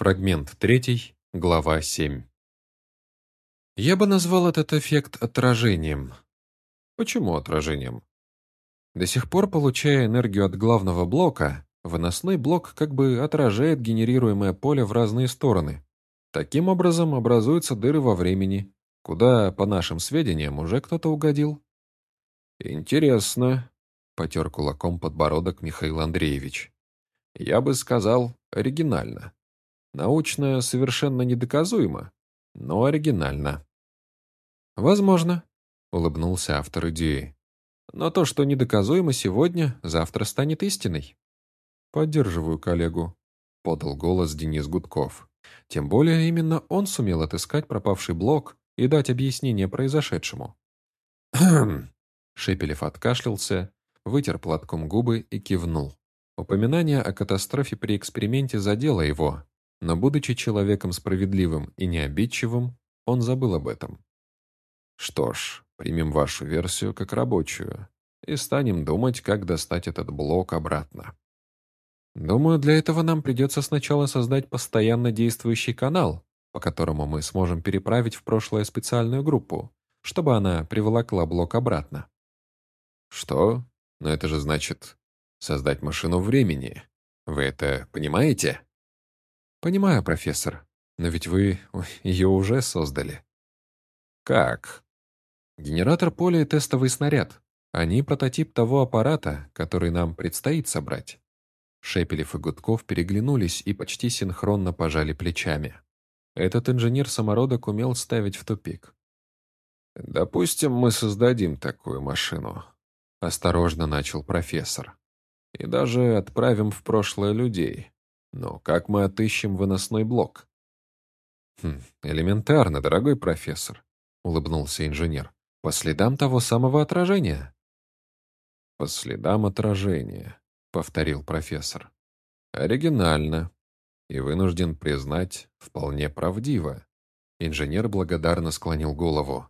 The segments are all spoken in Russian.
Фрагмент 3, глава 7. Я бы назвал этот эффект отражением. Почему отражением? До сих пор, получая энергию от главного блока, выносной блок как бы отражает генерируемое поле в разные стороны. Таким образом образуются дыры во времени, куда, по нашим сведениям, уже кто-то угодил. «Интересно», — потер кулаком подбородок Михаил Андреевич. «Я бы сказал, оригинально». Научно совершенно недоказуемо, но оригинально. «Возможно», — улыбнулся автор идеи. «Но то, что недоказуемо сегодня, завтра станет истиной». «Поддерживаю коллегу», — подал голос Денис Гудков. Тем более именно он сумел отыскать пропавший блок и дать объяснение произошедшему. «Хм!» Шепелев откашлялся, вытер платком губы и кивнул. Упоминание о катастрофе при эксперименте задело его, но, будучи человеком справедливым и необидчивым, он забыл об этом. Что ж, примем вашу версию как рабочую и станем думать, как достать этот блок обратно. Думаю, для этого нам придется сначала создать постоянно действующий канал, по которому мы сможем переправить в прошлое специальную группу, чтобы она приволокла блок обратно. Что? Но это же значит создать машину времени. Вы это понимаете? «Понимаю, профессор, но ведь вы ее уже создали». «Как?» «Генератор поля и тестовый снаряд. Они прототип того аппарата, который нам предстоит собрать». Шепелев и Гудков переглянулись и почти синхронно пожали плечами. Этот инженер-самородок умел ставить в тупик. «Допустим, мы создадим такую машину», — осторожно начал профессор. «И даже отправим в прошлое людей. Но как мы отыщем выносной блок? Хм, элементарно, дорогой профессор, улыбнулся инженер. По следам того самого отражения. По следам отражения, повторил профессор. Оригинально. И вынужден признать, вполне правдиво. Инженер благодарно склонил голову.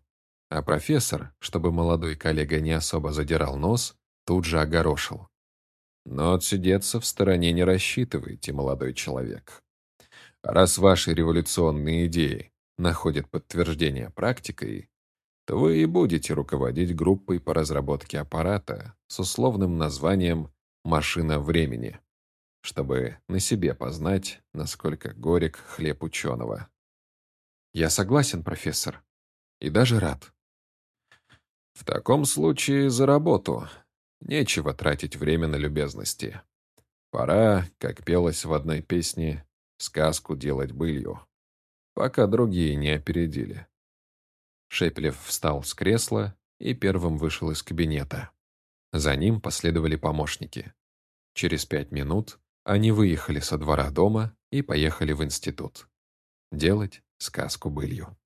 А профессор, чтобы молодой коллега не особо задирал нос, тут же огорошил. Но отсидеться в стороне не рассчитывайте, молодой человек. Раз ваши революционные идеи находят подтверждение практикой, то вы и будете руководить группой по разработке аппарата с условным названием «машина времени», чтобы на себе познать, насколько горек хлеб ученого. Я согласен, профессор, и даже рад. В таком случае за работу, Нечего тратить время на любезности. Пора, как пелось в одной песне, сказку делать былью, пока другие не опередили. Шепелев встал с кресла и первым вышел из кабинета. За ним последовали помощники. Через пять минут они выехали со двора дома и поехали в институт. Делать сказку былью.